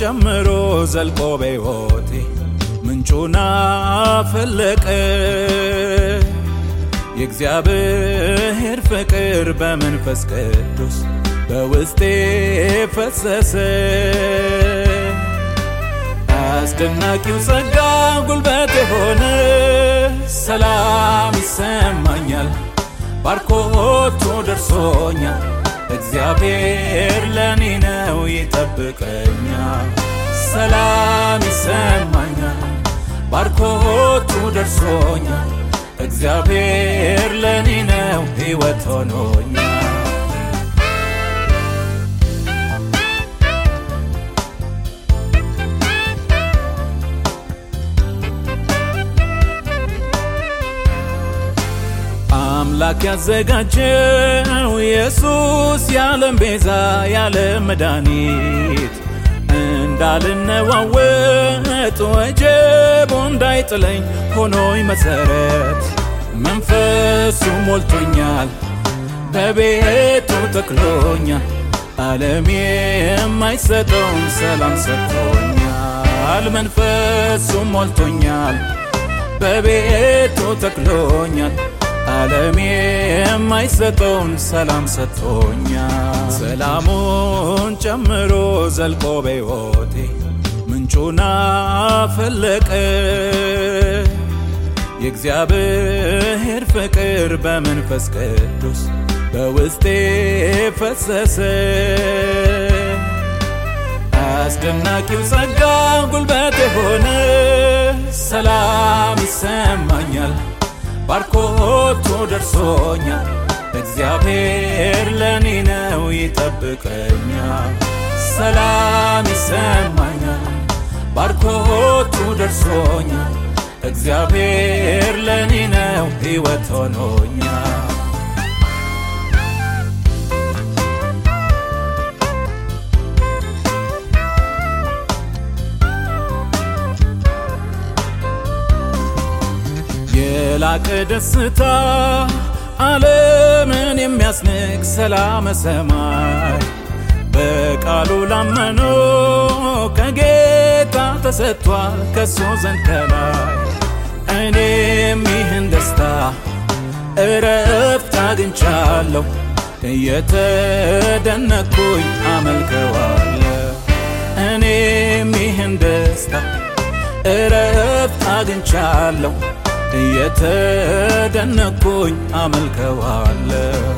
ጨምሮ ዘልቆ በሕይወቴ ምንጩን አፈለቀ። የእግዚአብሔር ፍቅር በመንፈስ ቅዱስ በውስጤ ፈሰሰ። አስደናቂው ጸጋ ጉልበት የሆነ ሰላም ይሰማኛል፣ ባርኮቱ ደርሶኛል። እግዚአብሔር ለኔ ነው ይጠብቀኛል። ሰላም ይሰማኛል፣ ባርኮቱ ደርሶኛል። እግዚአብሔር ለኔ ነው ሕይወት ሆኖኛል። አምላክ ያዘጋጀው ኢየሱስ የዓለም ቤዛ የዓለም መድኃኒት እንዳልነዋወጥ ወጀቡ እንዳይጥለኝ ሆኖኝ መሰረት መንፈሱ ሞልቶኛል በቤቱ ተክሎኛል ዓለም የማይሰጠውን ሰላም ሰጥቶኛል መንፈሱ ሞልቶኛል በቤቱ ተክሎኛል ዓለም የማይሰጠውን ሰላም ሰጥቶኛል። ሰላሙን ጨምሮ ዘልቆ በሕይወቴ ምንጩን አፈለቀ። የእግዚአብሔር ፍቅር በመንፈስ ቅዱስ በውስጤ ፈሰሰ። አስደናቂው ጸጋ ጉልበት የሆነ ሰላም ይሰማኛል ባርኮቱ ደርሶኛል። እግዚአብሔር ለኔ ነው ይጠብቀኛል። ሰላም ይሰማኛል፣ ባርኮቱ ደርሶኛል። እግዚአብሔር ለኔ ነው ሕይወት ሆኖኛል። የላቀ ደስታ ዓለምን የሚያስንቅ ሰላም ሰማይ። በቃሉ ላመኑ ከጌታ ተሰጥቷል ከሱ ዘንድ ከላይ። እኔም ይህን ደስታ እረፍት አግኝቻለሁ። እየተደነኩኝ አመልከዋለሁ። እኔም ይህን ደስታ እረፍት አግኝቻለሁ እየተደነኩኝ አመልከዋለሁ።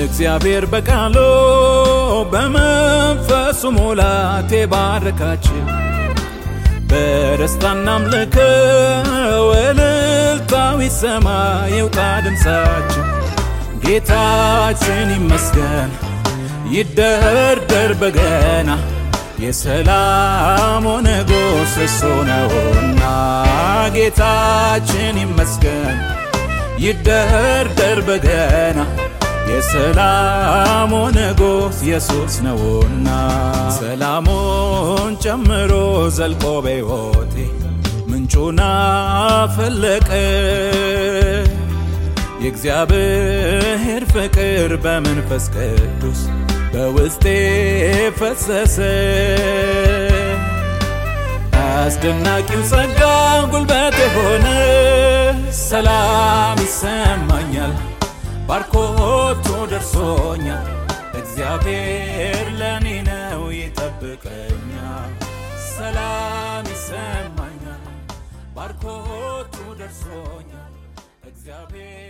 እግዚአብሔር በቃሉ በመንፈሱ ሙላት የባረካችን በደስታና አምልከው እልልታው ይሰማ ይውጣ ድምፃችን። ጌታችን ይመስገን ይደርደር በገና የሰላሙ ንጉሥ እሱ ነውና። ጌታችን ይመስገን ይደርደር በገና የሰላሙ ንጉሥ ኢየሱስ ነውና ሰላሙን ጨምሮ ዘልቆ በሕይወቴ ምንጩን አፈለቀ። የእግዚአብሔር ፍቅር በመንፈስ ቅዱስ በውስጤ ፈሰሰ። አስደናቂው ጸጋ ጉልበት የሆነ ሰላም ይሰማኛል ባርኮቱ ደርሶኛል። እግዚአብሔር ለኔ ነው ይጠብቀኛል። ሰላም ይሰማኛል፣ ባርኮቱ ደርሶኛል። እግዚአብሔር